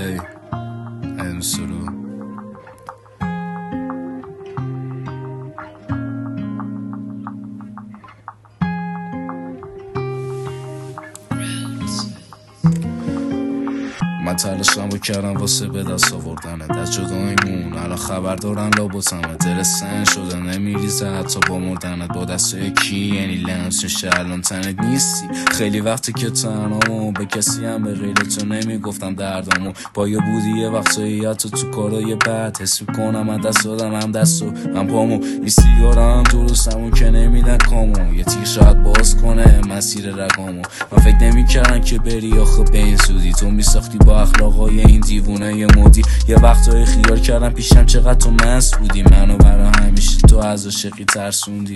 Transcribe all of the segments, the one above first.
Hey, and so do من تلاشم با کردم واسه به دست آوردنت از جدایمون الان خبر دارن لابوتمه دل سن شده نمیریزه حتی با مردنت. با دستای کی یعنی لمس الان تنت نیستی. خیلی وقتی که تنهامو به کسی هم به غیر تو نمی‌گفتم دردامو با یه بودی یه وقتایی حتی تو کارای بد حس کنم من دست دادم هم دستو هم پامو. این سیگارم درستمون که نمیدن کامو. یه تیر شاید باز کنه مسیر رگامو من فکر نمی‌کردم که بری آخه به این سودی. تو میساختی با اخلاقای این دیوونه مودی. یه وقتایی خیال کردم پیشم چقدر تو مست بودی. منو برا همیشه تو از عاشقی ترسوندی.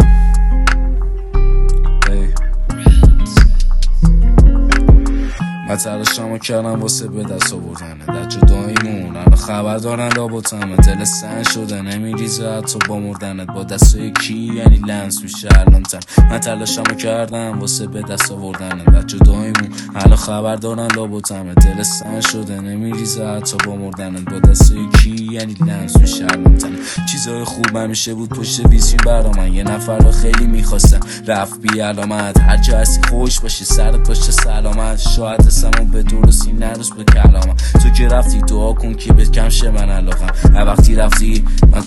من تلاشمو کردم واسه به دست آوردنه در جداییمون. الان خبر دارن لابوتمه دل سن شده. نمیریزه حتی با مردنت. با دستای کی؟ یعنی لمس میشه الان تن. من تلاشمو کردم واسه به دست آوردنه در جداییمون. خبر دارن لابوتمه دل سن شده. نمیریزه حتی با مردنت. با دستای کی؟ یعنی لمس میشه الان چیزای خوب همیشه بود پشت ویسین برا من. یه نفر رو خیلی می‌خواستم. رفت بی علامت. هر جا هستی خوش باشی. سرت باشه سلامت. شاید اسمو به درستی نروز به کلامم. تو که رفتی دعا کن که به کم شه من علاقم. وقتی رفتی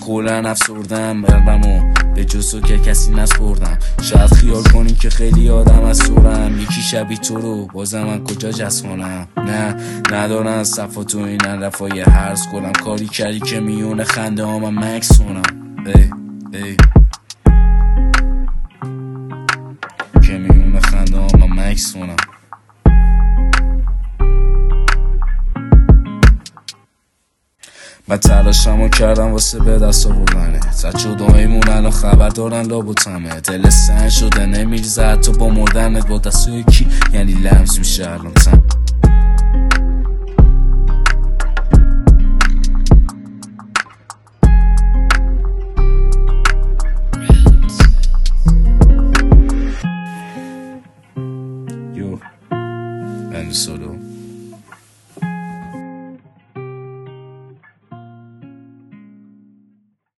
کلا افسردم برمو به جز تو که کسی نسپردم شاید خیال کنی که خیلی آدم از سورم یکی شبی تو رو بازم من کجا جست کنم نه ندارن صفا تو این رفای هرز کنم. کاری کردی که میونه خنده ها من مکس کنم. ای ای. که میونه خنده ها من مکس کنم. من تلاشمو کردم واسه به دست آوردنه. زد دایمون الان خبر دارن لابوتمه. دل سن شده نمیریزه تو با مردنت با دست یکی یعنی لمس میشه الان تن. Yo, and solo.